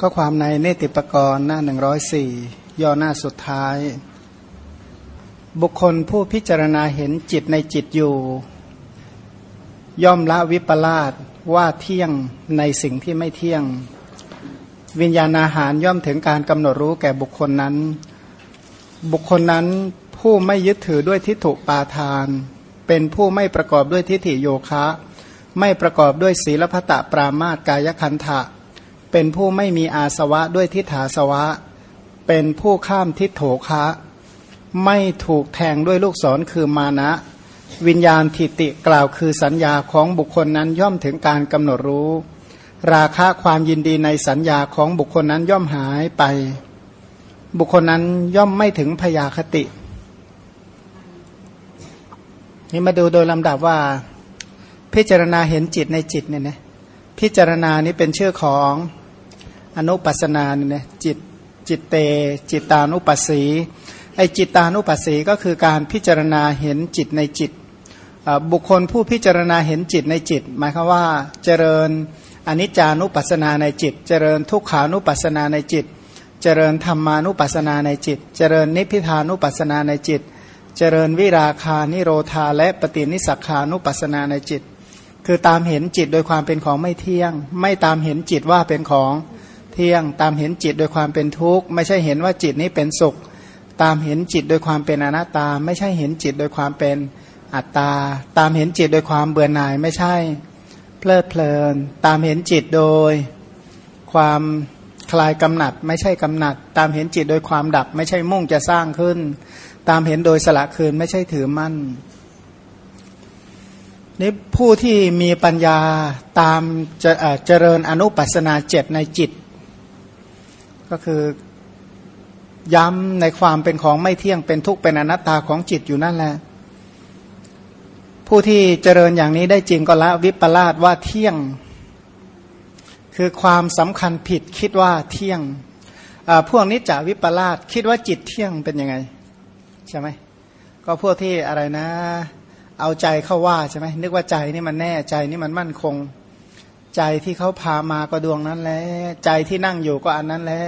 ข้อความในเนติปกรณ์หน้าหนึ่งร้อยสี่ย่อหน้าสุดท้าย บุคคลผู้พิจารณาเห็นจิตในจิตอยู่ ย่อมละวิปลาสว่าเที่ยงในสิ่งที่ไม่เที่ยง วิญญาณอาหารย่อมถึงการกำหนดรู้แก่บุคคลนั้น บุคคลนั้นผู้ไม่ยึดถือด้วยทิฏฐุปาทาน เป็นผู้ไม่ประกอบด้วยทิฏฐิโยคะ ไม่ประกอบด้วยศีลพัตะปรามาตกายคันทะ เป็นผู้ไม่มีอาสวะด้วยทิฏฐาสวะ เป็นผู้ข้ามทิฏโถคะ ไม่ถูกแทงด้วยลูกศรคือมานะ วิญญาณทิติกล่าวคือสัญญาของบุคคลนั้นย่อมถึงการกำหนดรู้ ราคะความยินดีในสัญญาของบุคคลนั้นย่อมหายไป บุคคลนั้นย่อมไม่ถึงพยาคติ นี่มาดูโดยลำดับว่า พิจารณาเห็นจิตในจิตเนี่ยนะพิจารณานี้เป็นชื่อของ อนุปัสนาเนี่ยจิตจิตเต จิตตานุปัสสีไอจิตตานุปัสสีก็คือการพิจารณาเห็นจิตในจิต บุคคลผู้พิจารณาเห็นจิตในจิต หมายความว่าเจริญอนิจจานุปัสนาในจิต เจริญทุกขานุปัสนาในจิต เจริญธรรมานุปัสนาในจิต เจริญนิพพิทานุปัสนาในจิต เจริญวิราคานิโรธาและปฏินิสักขานุปัสนาในจิต คือตามเห็นจิตโดยความเป็นของไม่เที่ยง ไม่ตามเห็นจิตว่าเป็นของ เที่ยงตามเห็นจิตโดยความเป็นทุกข์ ไม่ใช่เห็นว่าจิตนี้เป็นสุข ตามเห็นจิตโดยความเป็นอนัตตา ไม่ใช่เห็นจิตโดยความเป็นอัตตา ตามเห็นจิตโดยความเบื่อหน่ายไม่ใช่ เพลิดเพลิน ตามเห็นจิตโดยความคลายกำหนัด ไม่ใช่กำหนัด ตามเห็นจิตโดยความดับ ไม่ใช่มุ่งจะสร้างขึ้น ตามเห็นโดยสละคืนไม่ใช่ถือมั่นนี่ผู้ที่มีปัญญาตามจะเจริญอนุปัสนาเจ็ดในจิต ก็คือ ย้ำในความเป็นของไม่เที่ยงเป็นทุกข์เป็นอนัตตาของจิตอยู่นั่นแหละ ผู้ที่เจริญอย่างนี้ได้จริงก็ละวิปลาสว่าเที่ยง คือความสำคัญผิดคิดว่าเที่ยงพวกนี้จะวิปลาสคิดว่าจิตเที่ยงเป็นยังไง ใช่ไหมก็พวกที่อะไรนะ เอาใจเข้าว่าใช่ไหมนึกว่าใจนี่มันแน่ใจนี่มันมั่นคง ใจที่เขาพามาก็ดวงนั้นแหละใจที่นั่งอยู่ก็อันนั้นแหละ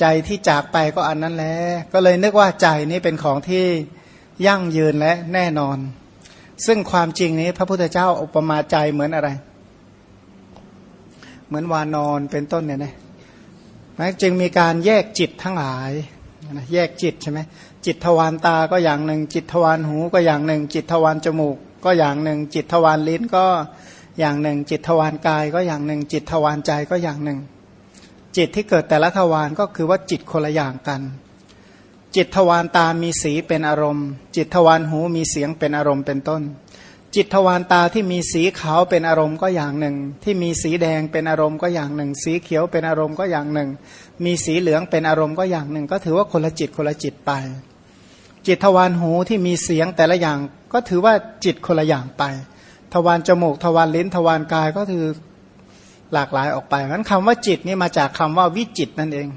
ใจที่จากไปก็อันนั้นแหละก็เลยนึกว่าใจนี้เป็นของที่ยั่งยืนและแน่นอน ซึ่งความจริงนี้พระพุทธเจ้าอุปมาใจเหมือนอะไร เหมือนวานอนเป็นต้นเนี่ยนะจึงมีการแยกจิตทั้งหลายนะแยกจิตใช่ไหมจิตทวารตาก็อย่างหนึ่ง จิตทวารหูก็อย่างหนึ่ง จิตทวารจมูก ก็อย่างหนึ่ง จิตทวารลิ้นก็ อย่างหนึ่ง จิตทวารกายก็อย่างหนึ่ง จิตทวารใจก็อย่างหนึ่ง จิตที่เกิดแต่ละทวารก็คือว่าจิตคนละอย่างกัน จิตทวารตามีสีเป็นอารมณ์ จิตทวารหูมีเสียงเป็นอารมณ์เป็นต้น จิตทวารตาที่มีสีขาวเป็นอารมณ์ก็อย่างหนึ่ง ที่มีสีแดงเป็นอารมณ์ก็อย่างหนึ่ง สีเขียวเป็นอารมณ์ก็อย่างหนึ่ง มีสีเหลืองเป็นอารมณ์ก็อย่างหนึ่ง ก็ถือว่าคนละจิตคนละจิตไป จิตทวารหูที่มีเสียงแต่ละอย่างก็ถือว่าจิตคนละอย่างไป ทวารจมูกทวารลิ้นทวารกายก็คือหลากหลายออกไปงั้นคำว่าจิตนี่มาจากคำว่าวิจิตนั่นเอง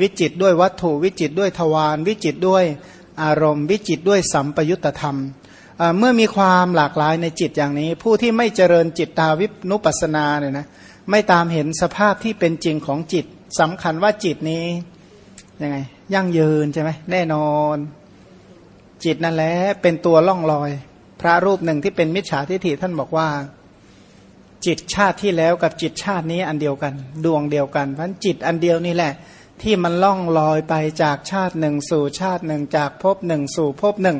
วิจิตด้วยวัตถุวิจิตด้วยทวารวิจิตด้วยอารมณ์ วิจิตด้วยสัมปยุตธรรมเมื่อมีความหลากหลายในจิตอย่างนี้ ผู้ที่ไม่เจริญจิตตาวิปนุปัสนาเนี่ยนะไม่ตามเห็นสภาพที่เป็นจริงของจิตสำคัญว่าจิตนี้ยังไงยั่งยืนใช่ไหมแน่นอน จิตนั่นแหละเป็นตัวล่องลอย พระรูปหนึ่งที่เป็นมิจฉาทิฏฐิท่านบอกว่า จิตชาติที่แล้วกับจิตชาตินี้อันเดียวกัน ดวงเดียวกันเพราะจิตอันเดียวนี่แหละ ที่มันล่องลอยไปจากชาติหนึ่ง สู่ชาติหนึ่ง จากภพหนึ่ง สู่ภพหนึ่ง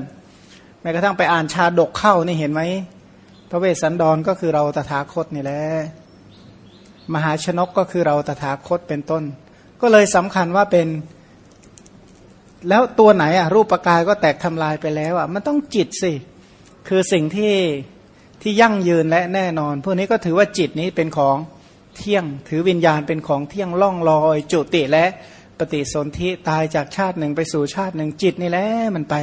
แม้กระทั่งไปอ่านชาดกเข้านี่เห็นไหมพระเวสสันดรก็คือเราตถาคตนี่แหละมหาชนกก็คือเราตถาคตเป็นต้น ก็เลยสำคัญว่าเป็น แล้วตัวไหนอะรูปกายก็แตกทำลายไปแล้วอะมันต้องจิตสิ คือสิ่งที่ที่ยั่งยืนและแน่นอน พวกนี้ก็ถือว่าจิตนี้เป็นของเที่ยง ถือวิญญาณเป็นของเที่ยงล่องลอย จุติและปฏิสนธิตายจากชาติหนึ่งไปสู่ชาติหนึ่งจิตนี่แหละมันไป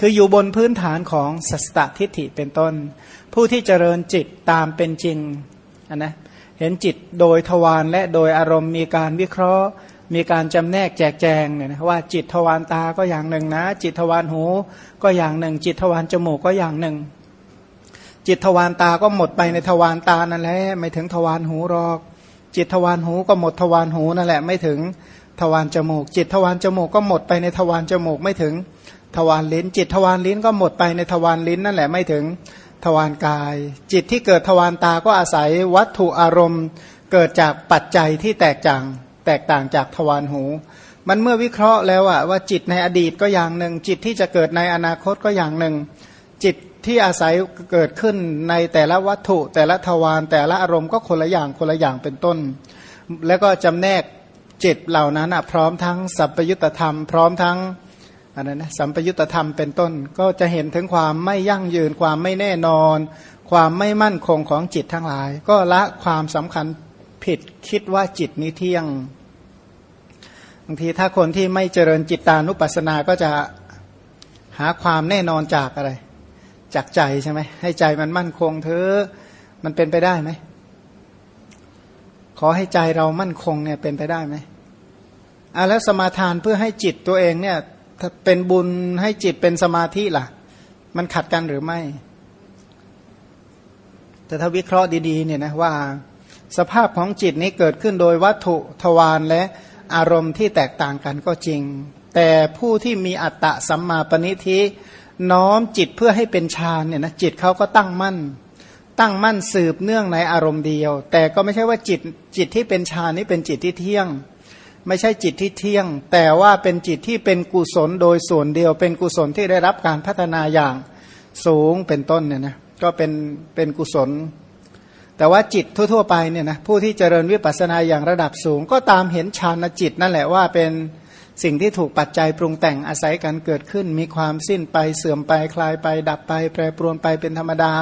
คืออยู่บนพื้นฐานของสัสตทิฏฐิเป็นต้น ผู้ที่เจริญจิตตามเป็นจริงนนะเห็นจิตโดยทวารและโดยอารมณ์มีการวิเคราะห์ มีการจำแนกแจกแจงเนี่ยนะว่าจิตทวารตาก็อย่างหนึ่งนะ จิตทวารหูก็อย่างหนึ่ง จิตทวารจมูกก็อย่างหนึ่ง จิตทวารตาก็หมดไปในทวารตานั่นแหละไม่ถึงทวารหูหรอก จิตทวารหูก็หมดทวารหูนั่นแหละไม่ถึงทวารจมูก จิตทวารจมูกก็หมดไปในทวารจมูกไม่ถึงทวารลิ้น จิตทวารลิ้นก็หมดไปในทวารลิ้นนั่นแหละไม่ถึงทวารกาย จิตที่เกิดทวารตาก็อาศัยวัตถุอารมณ์ เกิดจากปัจจัยที่แตกต่าง แตกต่างจากทวารหู มันเมื่อวิเคราะห์แล้วอะว่าจิตในอดีตก็อย่างหนึ่ง จิตที่จะเกิดในอนาคตก็อย่างหนึ่ง จิตที่อาศัยเกิดขึ้นในแต่ละวัตถุ แต่ละทวารแต่ละอารมณ์ก็คนละอย่างคนละอย่างเป็นต้น แล้วก็จำแนกจิตเหล่านั้นอะพร้อมทั้งสัพพยุตธรรม พร้อมทั้งอันนั้นนะสัมปยุตธรรมเป็นต้นก็จะเห็นถึงความไม่ยั่งยืนความไม่แน่นอน ความไม่มั่นคงของจิตทั้งหลาย ก็ละความสำคัญ ผิดคิดว่าจิตนี้เที่ยงบางทีถ้าคนที่ไม่เจริญจิตตานุปัสสนาก็จะหาความแน่นอนจากอะไร จากใจใช่ไหมให้ใจมันมั่นคงเถอะมันเป็นไปได้ไหมขอให้ใจเรามั่นคงเนี่ยเป็นไปได้ไหมอะแล้วสมาทานเพื่อให้จิตตัวเองเนี่ยถ้าเป็นบุญให้จิตเป็นสมาธิล่ะ มันขัดกันหรือไม่ แต่ถ้าวิเคราะห์ดีๆเนี่ยนะว่า สภาพของจิตนี้เกิดขึ้นโดยวัตถุทวารและอารมณ์ที่แตกต่างกันก็จริง แต่ผู้ที่มีอัตตะสัมมาปณิธิน้อมจิตเพื่อให้เป็นฌานเนี่ยนะจิตเขาก็ตั้งมั่น ตั้งมั่นสืบเนื่องในอารมณ์เดียว แต่ก็ไม่ใช่ว่าจิตจิตที่เป็นฌานนี้เป็นจิตที่เที่ยง ไม่ใช่จิตที่เที่ยง แต่ว่าเป็นจิตที่เป็นกุศลโดยส่วนเดียว เป็นกุศลที่ได้รับการพัฒนาอย่างสูงเป็นต้นเนี่ยนะก็เป็นเป็นกุศล แต่ว่าจิตทั่ว ๆ ไปเนี่ยนะผู้ที่เจริญวิปัสสนาอย่างระดับสูง ก็ตามเห็นฌานจิตนั่นแหละว่าเป็นสิ่งที่ถูกปัจจัยปรุงแต่งอาศัยกันเกิดขึ้น มีความสิ้นไปเสื่อมไปคลายไป ดับไป แปรปรวนไปเป็นธรรมดา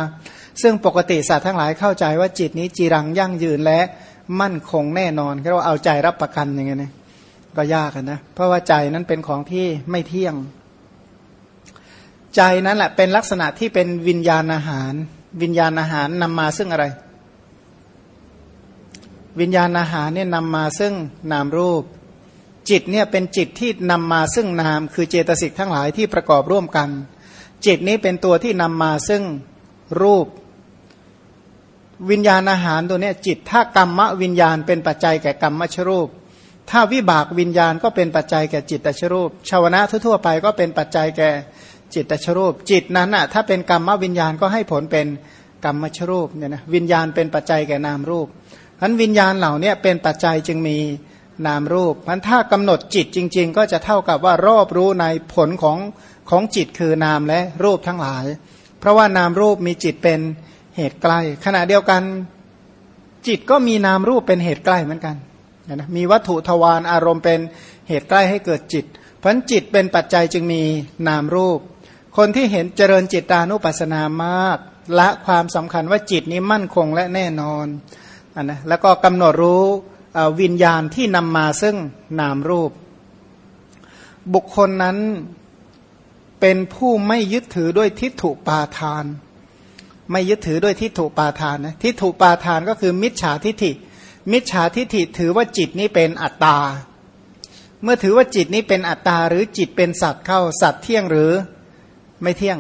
ซึ่งปกติสัตว์ทั้งหลายเข้าใจว่าจิตนี้จีรังยั่งยืนและมั่นคงแน่นอนเราเอาใจรับประกันอย่างเงี้ยนะก็ยากนะเพราะว่าใจนั้นเป็นของที่ไม่เที่ยง ใจนั้นแหละเป็นลักษณะที่เป็นวิญญาณอาหาร วิญญาณอาหารนำมาซึ่งอะไร วิญญาณอาหารเนี่ยนำมาซึ่งนามรูป จิตเนี่ยเป็นจิตที่นำมาซึ่งนาม คือเจตสิกทั้งหลายที่ประกอบร่วมกัน จิตนี้เป็นตัวที่นำมาซึ่งรูป วิญญาณอาหารตัวนี้จิตถ้ากรรมวิญญาณเป็นปัจจัยแก่กรรมชรูป ถ้าวิบากวิญญาณก็เป็นปัจจัยแก่จิตตชรูปชาวนะทั่วไปก็เป็นปัจจัยแก่จิตตชรูป จิตนั้นอะถ้าเป็นกรรมวิญญาณก็ให้ผลเป็นกรรมมชรูปเนี่ยนะวิญญาณเป็นปัจจัยแก่นามรูป พันวิญญาณเหล่านี้เป็นปัจจัยจึงมีนามรูปพันถ้ากำหนดจิตจริง ๆ ก็จะเท่ากับว่ารอบรู้ในผลของของจิตคือนามและรูปทั้งหลาย เพราะว่านามรูปมีจิตเป็นเหตุใกล้ ขณะเดียวกันจิตก็มีนามรูปเป็นเหตุใกล้เหมือนกันนะมีวัตถุทวารอารมณ์เป็นเหตุใกล้ให้เกิดจิตเพราะจิตเป็นปัจจัยจึงมีนามรูป คนที่เห็นเจริญจิตตานุปัสสนามาก ละความสำคัญว่าจิตนี้มั่นคงและแน่นอน นนะแล้วก็กำหนดรู้วิญญาณที่นำมาซึ่งนามรูป บุคคลนั้นเป็นผู้ไม่ยึดถือด้วยทิฏฐุปาทาน ไม่ยึดถือด้วยทิฏฐุปาทานนะทิฏฐุปาทานก็คือมิจฉาทิฏฐิ มิจฉาทิฏฐิถือว่าจิตนี้เป็นอัตตา เมื่อถือว่าจิตนี้เป็นอัตตาหรือจิตเป็นสัตว์เข้าสัตว์เที่ยงหรือไม่เที่ยง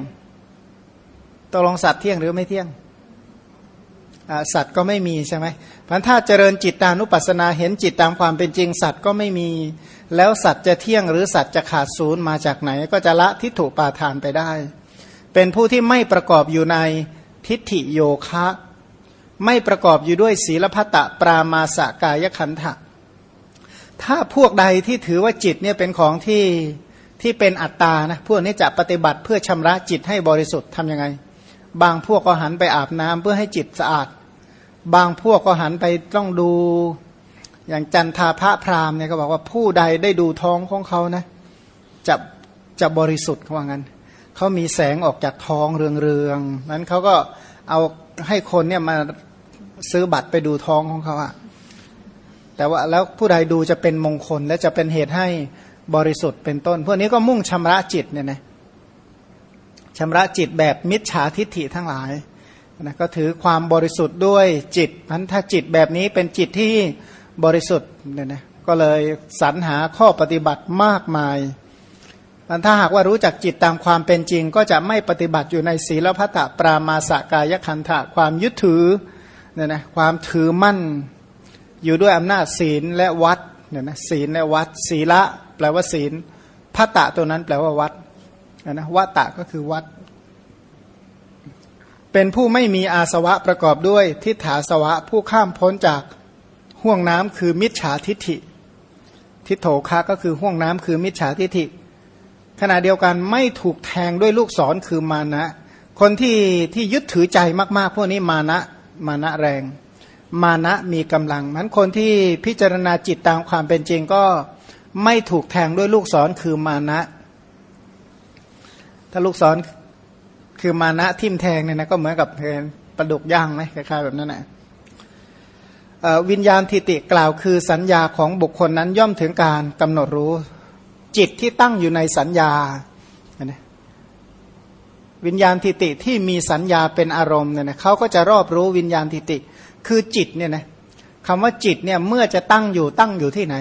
ตกลงสัตว์เที่ยงหรือไม่เที่ยง สัตว์ก็ไม่มีใช่ไหมพันถ้าเจริญจิตตานุปัสสนาเห็นจิตตามความเป็นจริงสัตว์ก็ไม่มี แล้วสัตว์จะเที่ยงหรือสัตว์จะขาดศูนย์มาจากไหน ก็จะละทิฏฐุปาทานไปได้ เป็นผู้ที่ไม่ประกอบอยู่ในทิฏฐิโยคะ ไม่ประกอบอยู่ด้วยศีลพัตะปรามาสกายขันธะถ้าพวกใดที่ถือว่าจิตเนี่ยเป็นของที่ที่เป็นอัตตานะพวกนี้จะปฏิบัติเพื่อชำระจิตให้บริสุทธิ์ทำยังไง บางพวกก็หันไปอาบน้ำเพื่อให้จิตสะอาด บางพวกก็หันไปต้องดู อย่างจันทาพระพรามเนี่ยก็บอกว่าผู้ใดได้ดูท้องของเขานะจะจะบริสุทธิ์เขาว่างั้นเขามีแสงออกจากท้องเรืองๆนั้นเขาก็เอาให้คนเนี่ยมาซื้อบัตรไปดูท้องของเขาอะแต่ว่าแล้วผู้ใดดูจะเป็นมงคลและจะเป็นเหตุให้บริสุทธิ์เป็นต้น พวกนี้ก็มุ่งชำระจิตเนี่ยนะ ชำระจิตแบบมิจฉาทิฏฐิทั้งหลายนะก็ถือความบริสุทธิ์ด้วยจิตนั้นถ้าจิตแบบนี้เป็นจิตที่บริสุทธิ์เนี่ยนะก็เลยสรรหาข้อปฏิบัติมากมายมันถ้าหากว่ารู้จักจิตตามความเป็นจริง ก็จะไม่ปฏิบัติอยู่ในศีลพัตะปรามาสกายคันธะความยึดถือเนี่ยนะความถือมั่นอยู่ด้วยอำนาจศีลและวัดเนี่ยนะศีลและวัด ศีละ แปลว่าศีลพัตตะตัวนั้นแปลว่าวัด นะวัตตะก็คือวัด เป็นผู้ไม่มีอาสวะประกอบด้วย ทิฏฐาสวะผู้ข้ามพ้นจากห่วงน้ำคือมิจฉาทิฏฐิ ทิโถคะก็คือห่วงน้ำคือมิจฉาทิฏฐิ ขณะเดียวกันไม่ถูกแทงด้วยลูกศรคือมานะ คนที่ที่ยึดถือใจมาก ๆ พวกนี้มานะมานะแรง มานะมีกำลังมันคนที่พิจารณาจิตตามความเป็นจริงก็ไม่ถูกแทงด้วยลูกศรคือมานะ ถ้าลูกศรคือมานะทิมแทงเนี่ยนะก็เหมือนกับปลาดุกย่างไหมคล้ายๆแบบนั้นแหละวิญญาณทิติกล่าวคือสัญญาของบุคคลนั้นย่อมถึงการกำหนดรู้ จิตที่ตั้งอยู่ในสัญญา วิญญาณทิติที่มีสัญญาเป็นอารมณ์เนี่ยนะเขาก็จะรอบรู้วิญญาณทิติ คือจิตเนี่ยนะคำว่าจิตเนี่ยเมื่อจะตั้งอยู่ตั้งอยู่ที่ไหน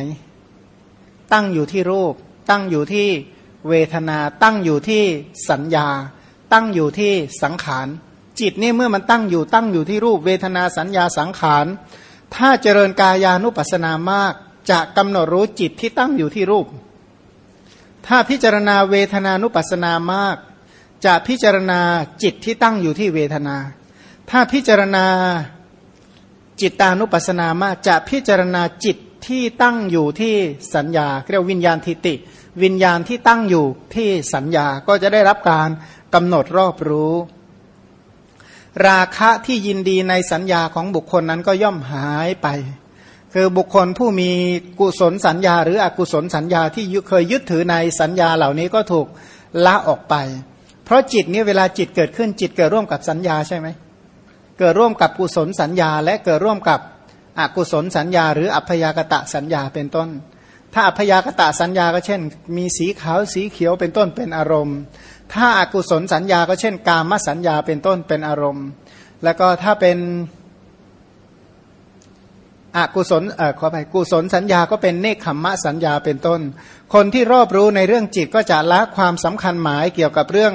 ตั้งอยู่ที่รูป ตั้งอยู่ที่ เวทนาตั้งอยู่ที่สัญญา ตั้งอยู่ที่สังขาร จิตนี่เมื่อมันตั้งอยู่ตั้งอยู่ที่รูปเวทนาสัญญาสังขาร ถ้าเจริญกายานุปัสสนามาก จะกำหนดรู้จิตที่ตั้งอยู่ที่รูป ถ้าพิจารณาเวทนานุปัสสนามาก จะพิจารณาจิตที่ตั้งอยู่ที่เวทนา ถ้าพิจารณาจิตตานุปัสสนามาก จะพิจารณาจิตที่ตั้งอยู่ที่สัญญาเรียกวิญญาณทิติ วิญญาณที่ตั้งอยู่ที่สัญญาก็จะได้รับการกำหนดรอบรู้ ราคะที่ยินดีในสัญญาของบุคคลนั้นก็ย่อมหายไป คือบุคคลผู้มีกุศลสัญญา หรืออกุศลสัญญาที่เคยยึดถือในสัญญาเหล่านี้ก็ถูกละออกไป เพราะจิตนี้เวลาจิตเกิดขึ้นจิตเกิดร่วมกับสัญญาใช่ไหมเกิดร่วมกับกุศลสัญญา และเกิดร่วมกับอกุศลสัญญา หรืออัพยากตะสัญญาเป็นต้น ถ้าอัพยากตะสัญญาก็เช่น มีสีขาวสีเขียวเป็นต้นเป็นอารมณ์ ถ้าอากุศลสัญญาก็เช่น กามสัญญาเป็นต้นเป็นอารมณ์ แล้วก็ถ้าเป็นอกุศลเอ่อขอไปกุศลสัญญาก็เป็นเนคขมมะสัญญาเป็นต้น คนที่รอบรู้ในเรื่องจิตก็จะละความสำคัญหมายเกี่ยวกับเรื่อง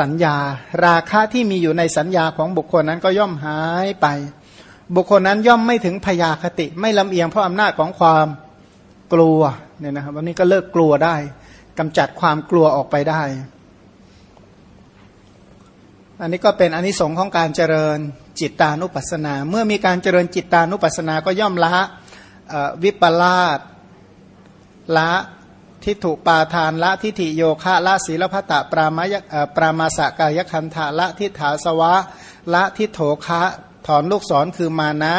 สัญญา ราคะที่มีอยู่ในสัญญาของบุคคลนั้นก็ย่อมหายไป บุคคลนั้นย่อมไม่ถึงพยาคติ ไม่ลำเอียงเพราะอำนาจของความ กลัวเนี่ยนะครับวันนี้ก็เลิกกลัวได้กำจัดความกลัวออกไปได้ อันนี้ก็เป็นอนนิสงค์ของการเจริญจิตตานุปัสสนา เมื่อมีการเจริญจิตตานุปัสสนาก็ย่อมละวิปลาสละทิฏฐุปาทานละทิฏฐิโยคะละศีลพัตตปรามายปรามาสกายคันธาละทิฏฐาสวะ ละทิฏโถคะ ถอนลูกศรคือมานะ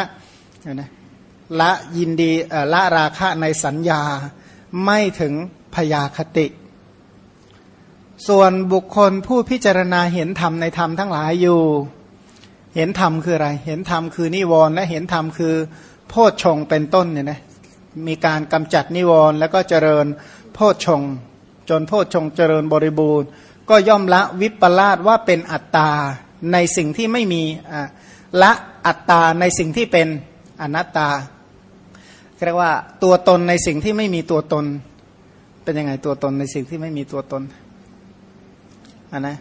นะ ละยินดีละราคะในสัญญาไม่ถึงพยาคติ ส่วนบุคคลผู้พิจารณาเห็นธรรมในธรรมทั้งหลายอยู่ เห็นธรรมคืออะไร เห็นธรรมคือนิวรณ์และเห็นธรรมคือ โพชฌงเป็นต้นเนี่ยนะมีการกำจัดนิวรณ์แล้วก็เจริญโพชฌงจนโพชฌงเจริญบริบูรณ์ ก็ย่อมละวิปลาสว่าเป็นอัตตาในสิ่งที่ไม่มีละอัตตาในสิ่งที่เป็นอนัตตา เรียกว่าตัวตนในสิ่งที่ไม่มีตัวตน เป็นยังไงตัวตนในสิ่งที่ไม่มีตัวตนนนะ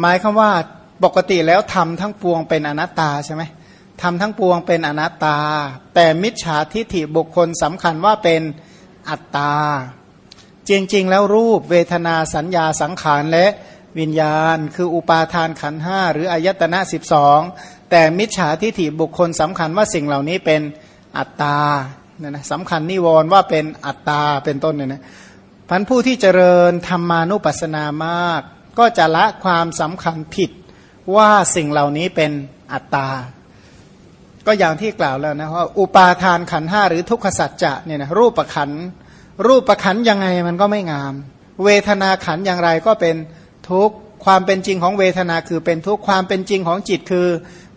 หมายคำว่าปกติแล้วทำทั้งปวงเป็นอนัตตาใช่ไหมทำทั้งปวงเป็นอนัตตา แต่มิจฉาทิฏฐิบุคคลสำคัญว่าเป็นอัตตา จริง ๆ แล้วรูปเวทนาสัญญาสังขารและวิญญาณ คืออุปาทานขันห้าหรืออายตนะสิบสองแต่มิจฉาทิฏฐิบุคคลสำคัญว่าสิ่งเหล่านี้เป็นอัตตา เนี่ยนะสำคัญนิวรณ์ว่าเป็นอัตตาเป็นต้นเนี่ยนะพันผู้ที่เจริญธรรมานุปัสสนามาก ก็จะละความสำคัญผิดว่าสิ่งเหล่านี้เป็นอัตตา ก็อย่างที่กล่าวแล้วนะว่าอุปาทานขันห้าหรือทุกขสัจจะเนี่ยนะรูปประขันรูปประขันยังไงมันก็ไม่งาม เวทนาขันอย่างไรก็เป็นทุกความเป็นจริงของเวทนาคือเป็นทุกความเป็นจริงของจิตคือ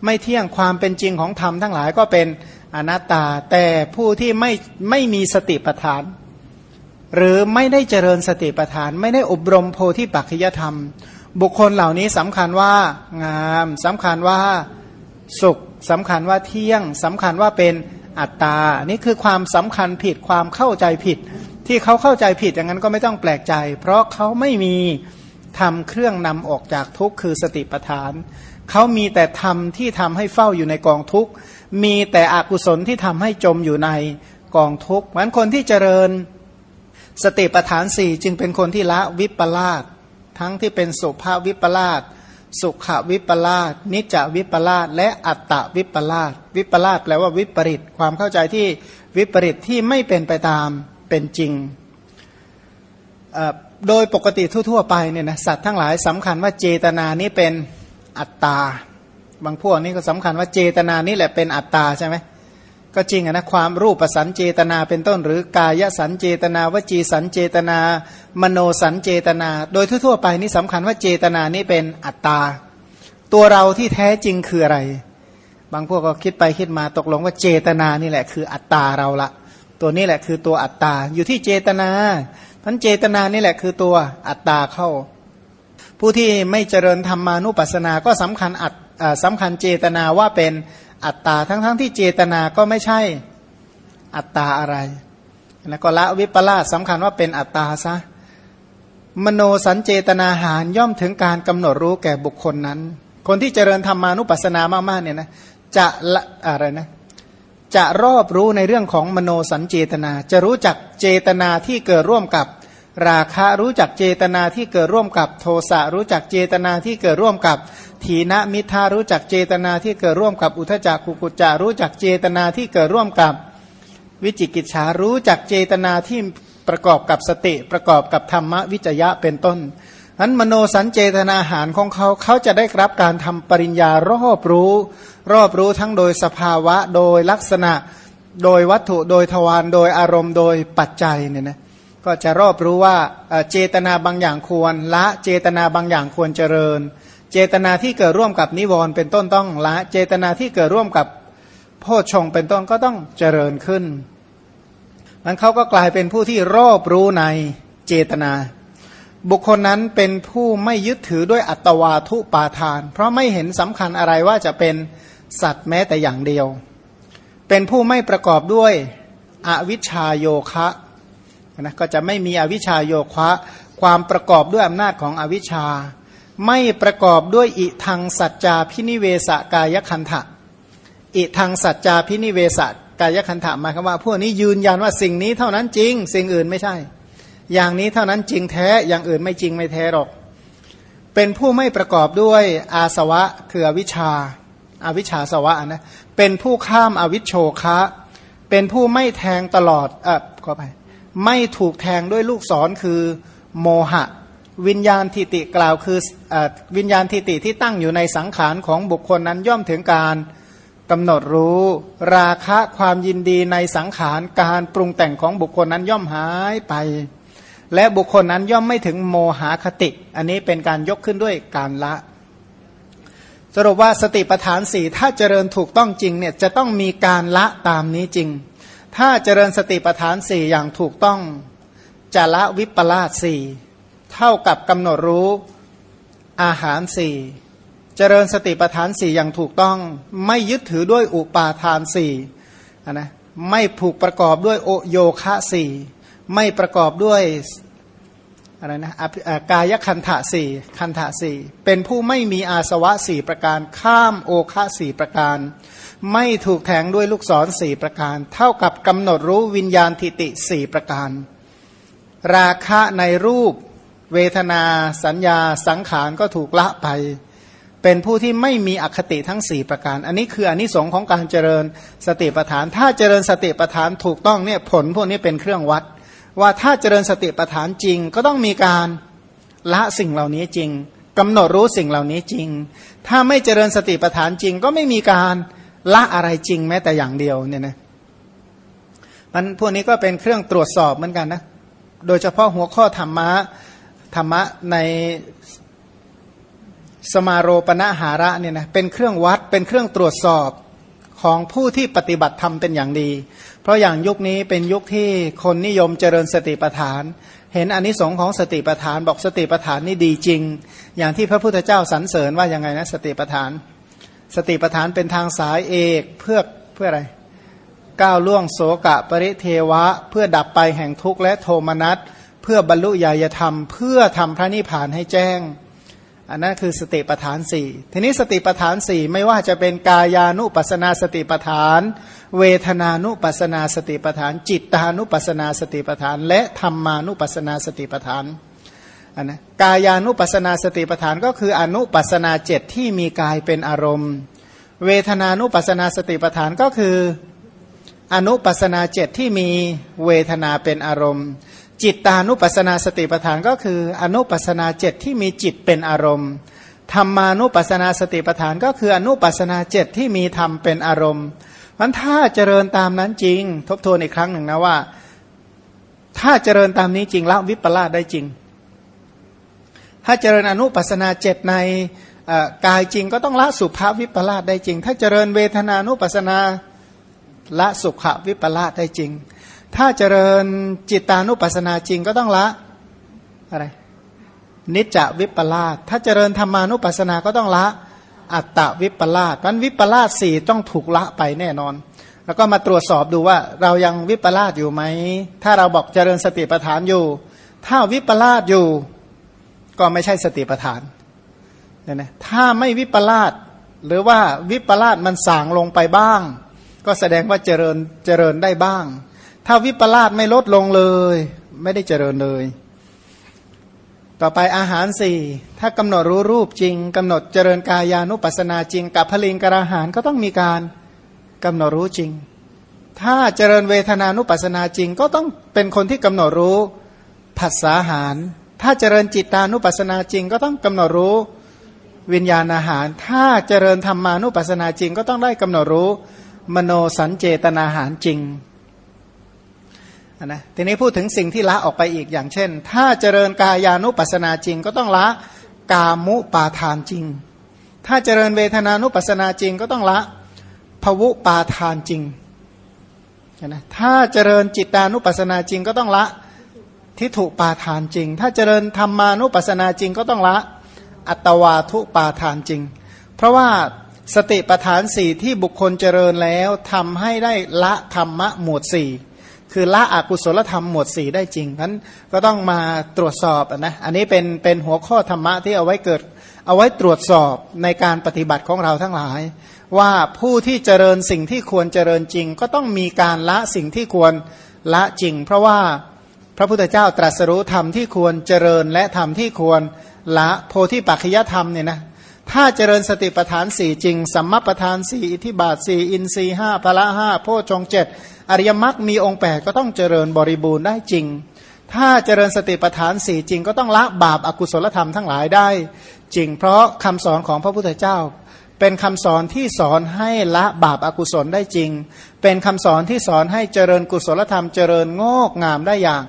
ไม่เที่ยงความเป็นจริงของธรรมทั้งหลายก็เป็น อนัตตา แต่ผู้ที่ไม่ไม่มีสติปัฏฐาน หรือไม่ได้เจริญสติปัฏฐาน ไม่ได้อบรมโพธิปัจจยธรรม บุคคลเหล่านี้สำคัญว่างามสำคัญว่าสุขสำคัญว่าเที่ยงสำคัญว่าเป็นอัตตา นี่คือความสำคัญผิดความเข้าใจผิด ที่เขาเข้าใจผิดอย่างนั้นก็ไม่ต้องแปลกใจ เพราะเขาไม่มีทำเครื่องนำออกจากทุกข์คือสติปัฏฐาน เขามีแต่ทำที่ทำให้เฝ้าอยู่ในกองทุกข์ มีแต่อกุศลที่ทำให้จมอยู่ในกองทุกข์เหมือนคนที่เจริญสติปัฏฐานสี่จึงเป็นคนที่ละวิปลาสทั้งที่เป็นสุภาพวิปลาสสุขวิปลาสนิจวิปลาสและอัตตวิปลาสวิปลาสแปลว่าวิปริตความเข้าใจที่วิปริตที่ไม่เป็นไปตามเป็นจริง โดยปกติทั่วๆไปเนี่ยนะสัตว์ทั้งหลายสำคัญว่าเจตนานี้เป็นอัตตา บางพวกนี่ก็สำคัญว่าเจตนานี่แหละเป็นอัตตาใช่ไหมก็จริงนะความรูปประสันเจตนาเป็นต้น หรือกายสันเจตนาวจีสันเจตนา มโนสันเจตนา โดยทั่วๆไปนี่สำคัญว่าเจตนานี่เป็นอัตตา ตัวเราที่แท้จริงคืออะไร บางพวกก็คิดไปคิดมาตกลงว่าเจตนานี่แหละคืออัตตาเราละ ตัวนี้แหละคือตัวอัตตา อยู่ที่เจตนาพันเจตนานี่แหละคือตัวอัตตาเข้า ผู้ที่ไม่เจริญธรรมานุปัสสนาก็สำคัญอัต สำคัญเจตนาว่าเป็นอัตตาทั้งๆทที่เจตนาก็ไม่ใช่อัตตาอะไรแล้วก็ละวิปลาสสำคัญว่าเป็นอัตตาซะมโนสัญเจตนาหารย่อมถึงการกำหนดรู้แก่บุคคลนั้น คนที่เจริญธรรมานุปัสสนามากๆเนี่ยนะจะละอะไรนะจะรอบรู้ในเรื่องของมโนสัญเจตนา จะรู้จักเจตนาที่เกิดร่วมกับราคะรู้จักเจตนาที่เกิดร่วมกับโทสะรู้จักเจตนาที่เกิดร่วมกับ ถีนมิทารู้จักเจตนาที่เกิดร่วมกับอุทจักกุกุจารู้จักเจตนาที่เกิดร่วมกับวิจิกิจฉารู้จักเจตนาที่ประกอบกับสติประกอบกับธรรมวิจยะเป็นต้นนั้นมโนสัญเจตนาหารของเขาเขาจะได้รับการทำปริญญารอบรู้ รอบรู้ทั้งโดยสภาวะโดยลักษณะโดยวัตถุโดยทวารโดยอารมณ์โดยปัจจัยเนี่ยนะก็จะรอบรู้ว่าเจตนาบางอย่างควรละเจตนาบางอย่างควรเจริญ เจตนาที่เกิดร่วมกับนิวรณ์เป็นต้นต้องละ เจตนาที่เกิดร่วมกับโพชงเป็นต้นก็ต้องเจริญขึ้นมันเขาก็กลายเป็นผู้ที่รอบรู้ในเจตนา บุคคลนั้นเป็นผู้ไม่ยึดถือด้วยอัตวาทุปาทาน เพราะไม่เห็นสำคัญอะไรว่าจะเป็นสัตว์แม้แต่อย่างเดียว เป็นผู้ไม่ประกอบด้วยอวิชชาโยคะนะก็จะไม่มีอวิชชาโยคะ ความประกอบด้วยอำนาจของอวิชชา ไม่ประกอบด้วยอิทังสัจจาพินิเวสกายคันทะอิทังสัจจาพินิเวสกายคันทะหมายความว่า พวกนี้ยืนยันว่าสิ่งนี้เท่านั้นจริง สิ่งอื่นไม่ใช่ อย่างนี้เท่านั้นจริงแท้อย่างอื่นไม่จริงไม่แท้หรอก เป็นผู้ไม่ประกอบด้วยอาสวะคืออวิชชาอาวิชชาสวะนะเป็นผู้ข้ามอวิชโชคะเป็นผู้ไม่แทงตลอดอะขอไปไม่ถูกแทงด้วยลูกศรคือโมหะ วิญญาณทิติกล่าวคืออวิญญาณทิติที่ตั้งอยู่ในสังขารของบุคคลนั้นย่อมถึงการกำหนดรู้ ราคะความยินดีในสังขารการปรุงแต่งของบุคคลนั้นย่อมหายไป และบุคคลนั้นย่อมไม่ถึงโมหคติ อันนี้เป็นการยกขึ้นด้วยการละ สรุปว่าสติปัฏฐานสี่ถ้าเจริญถูกต้องจริงเนี่ยจะต้องมีการละตามนี้จริง ถ้าเจริญสติปัฏฐานสี่อย่างถูกต้องจะละวิปลาสสี่ เท่ากับกำหนดรู้อาหารสี่เจริญสติปัฏฐานสี่อย่างถูกต้อง ไม่ยึดถือด้วยอุปาทานสี่นะไม่ผูกประกอบด้วยโอโยคะสี่ไม่ประกอบด้วยอะไรนะกายคันธะสี่คันธะสี่เป็นผู้ไม่มีอาสวะสี่ประการ ข้ามโอคะสี่ประการ ไม่ถูกแทงด้วยลูกศรสี่ประการ เท่ากับกำหนดรู้วิญญาณทิติสี่ประการ ราคะในรูป เวทนาสัญญาสังขารก็ถูกละไป เป็นผู้ที่ไม่มีอคติทั้งสี่ประการ อันนี้คืออนนิสงค์ของการเจริญสติปัฏฐาน ถ้าเจริญสติปัฏฐานถูกต้องเนี่ยผลพวกนี้เป็นเครื่องวัด ว่าถ้าเจริญสติปัฏฐานจริง ก็ต้องมีการละสิ่งเหล่านี้จริงกำหนดรู้สิ่งเหล่านี้จริง ถ้าไม่เจริญสติปัฏฐานจริง ก็ไม่มีการละอะไรจริงแม้แต่อย่างเดียวเนี่ยนะมันพวกนี้ก็เป็นเครื่องตรวจสอบเหมือนกันนะโดยเฉพาะหัวข้อธรรมะ ธรรมะในสมาโรปณหาระเนี่ยนะเป็นเครื่องวัดเป็นเครื่องตรวจสอบของผู้ที่ปฏิบัติธรรมเป็นอย่างดี เพราะอย่างยุคนี้เป็นยุคที่คนนิยมเจริญสติปัฏฐาน เห็นอนนิสงค์ของสติปัฏฐานบอกสติปัฏฐานนี่ดีจริง อย่างที่พระพุทธเจ้าสรรเสริญว่ายังไงนะสติปัฏฐาน สติปัฏฐานเป็นทางสายเอกเพื่อเพื่ออะไรก้าวล่วงโสกะปริเทวะ เพื่อดับไปแห่งทุกข์และโทมนัสเพื่อบรรลุญาธรรม เพื่อทำพระนิพพานให้แจ้ง อันนั้นคือสติปัฏฐานสี่ทีนี้สติปัฏฐานสี่ไม่ว่าจะเป็นกายานุปัสนาสติปัฏฐาน เวทนานุปัสนาสติปัฏฐาน จิตตานุปัสนาสติปัฏฐาน และธรรมานุปัสนาสติปัฏฐานอันนะกายานุปัสนาสติปัฏฐานก็คืออนุปัสนาเจ็ดที่มีกายเป็นอารมณ์ เวทนานุปัสนาสติปัฏฐานก็คืออนุปัสนาเจ็ดที่มีเวทนาเป็นอารมณ์ จิตตานุปัสนาสติปัฏฐานก็คืออนุปัสนาเจ็ดที่มีจิตเป็นอารมณ์ธรรมานุปัสนาสติปัฏฐานก็คืออนุปัสนาเจ็ดที่มีธรรมเป็นอารมณ์มันถ้าเจริญตามนั้นจริง ทบทวนอีกครั้งหนึ่งนะว่า ถ้าเจริญตามนี้จริงละวิปลาสได้จริง ถ้าเจริญอนุปัสนาเจ็ดในกายจริงก็ต้องละสุภาพวิปลาสได้จริง ถ้าเจริญเวทนานุปัสนาละสุขวิปลาสได้จริง ถ้าเจริญจิตานุปัสสนาจริงก็ต้องละอะไร นิจจวิปลาสถ้าเจริญธรรมานุปัสนาก็ต้องละ อัตตวิปลาสนั้นวิปลาสสี่ต้องถูกละไปแน่นอน แล้วก็มาตรวจสอบดูว่าเรายังวิปลาสอยู่ไหม ถ้าเราบอกเจริญสติปัฏฐานอยู่ ถ้าวิปลาสอยู่ ก็ไม่ใช่สติปัฏฐานเนี่ยนะถ้าไม่วิปลาสหรือว่าวิปลาสมันสางลงไปบ้าง ก็แสดงว่าเจริญเจริญได้บ้าง ถ้าวิปลาสไม่ลดลงเลย ไม่ได้เจริญเลย ต่อไปอาหารสี่ถ้ากำหนดรู้รูปจริงกำหนดเจริญกายานุปัสนาจริง กับพลิงกระหารก็ต้องมีการกำหนดรู้จริง ถ้าเจริญเวทนานุปัสนาจริง ก็ต้องเป็นคนที่กำหนดรู้ผัสสาหาร ถ้าเจริญจิตานุปัสนาจริง ก็ต้องกำหนดรู้วิญญาณอาหาร ถ้าเจริญธรรมานุปัสนาจริง ก็ต้องได้กำหนดรู้มโนสัญเจตนาหารจริง นะทีนี้พูดถึงสิ่งที่ละออกไปอีกอย่างเช่น ถ้าเจริญกายานุปัสนาจริง ก็ต้องละกามุปาทานจริง ถ้าเจริญเวทนานุปัสนาจริง ก็ต้องละภวุปาทานจริงนะถ้าเจริญจิตานุปัสนาจริงก็ต้องละทิฏฐุปาทานจริง ถ้าเจริญธรรมานุปัสนาจริงก็ต้องละอัตวาทุปาทานจริง เพราะว่าสติปทานสี่ที่บุคคลเจริญแล้วทำให้ได้ละธรรมะหมวดสี่ คือละอกุศลธรรมหมวดสี่ได้จริงนั้นก็ต้องมาตรวจสอบนะอันนี้เป็นเป็นหัวข้อธรรมะที่เอาไว้เกิด เอาไว้ตรวจสอบในการปฏิบัติของเราทั้งหลาย ว่าผู้ที่เจริญสิ่งที่ควรเจริญจริง ก็ต้องมีการละสิ่งที่ควรละจริง เพราะว่าพระพุทธเจ้าตรัสรู้ธรรมที่ควรเจริญและธรรมที่ควรละโพธิปัจจยธรรมเนี่ยนะถ้าเจริญสติปัฏฐานสี่จริงสัมมาปัฏฐานสี่อิทิบาทสี่อินทรีห้าพละห้าโพชงเจ็ด อริยมรรคมีองค์แปดก็ต้องเจริญบริบูรณ์ได้จริง ถ้าเจริญสติปัฏฐานสี่จริง ก็ต้องละบาปอากุศลธรรมทั้งหลายได้จริง เพราะคำสอนของพระพุทธเจ้า เป็นคำสอนที่สอนให้ละบาปอากุศลได้จริง เป็นคำสอนที่สอนให้เจริญกุศลธรรมเจริญงอกงามได้อย่าง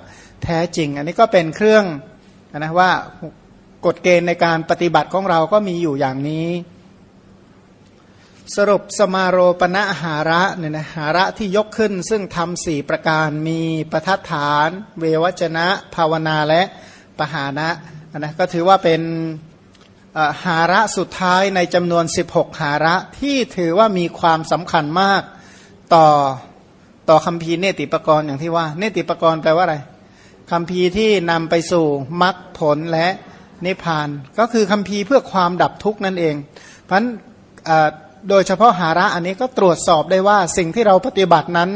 แท้จริง อันนี้ก็เป็นเครื่องนะว่ากฎเกณฑ์ในการปฏิบัติของเราก็มีอยู่อย่างนี้ สรุปสมาโรปณะหาระเนี่ยนะหาระที่ยกขึ้น ซึ่งทำสี่ประการมีประทัดฐาน เววจนะ ภาวนาและปหานะนะก็ถือว่าเป็นหาระสุดท้ายในจำนวน 16 หาระที่ถือว่ามีความสำคัญมากต่อต่อคำพีเนติปกรณ์อย่างที่ว่า เนติปกรณ์แปลว่าอะไรคำพีที่นำไปสู่มรรคผลและนิพพาน ก็คือคำพีเพื่อความดับทุกข์นั่นเอง เพราะ โดยเฉพาะหาระอันนี้ก็ตรวจสอบได้ว่าสิ่งที่เราปฏิบัตินั้น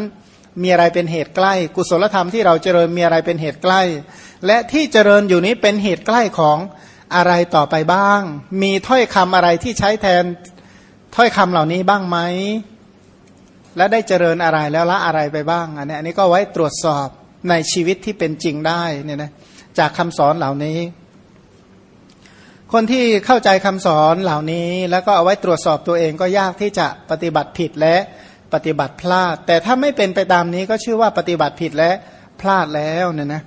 มีอะไรเป็นเหตุใกล้ กุศลธรรมที่เราเจริญมีอะไรเป็นเหตุใกล้ และที่เจริญอยู่นี้เป็นเหตุใกล้ของอะไรต่อไปบ้าง มีถ้อยคำอะไรที่ใช้แทนถ้อยคำเหล่านี้บ้างไหมและได้เจริญอะไรแล้วละอะไรไปบ้างอันนี้อันนี้ก็ไว้ตรวจสอบในชีวิตที่เป็นจริงได้เนี่ยนะจากคำสอนเหล่านี้ คนที่เข้าใจคำสอนเหล่านี้ แล้วก็เอาไว้ตรวจสอบตัวเองก็ยากที่จะปฏิบัติผิดและปฏิบัติพลาด แต่ถ้าไม่เป็นไปตามนี้ก็ชื่อว่าปฏิบัติผิดและพลาดแล้วเนี่ยนะ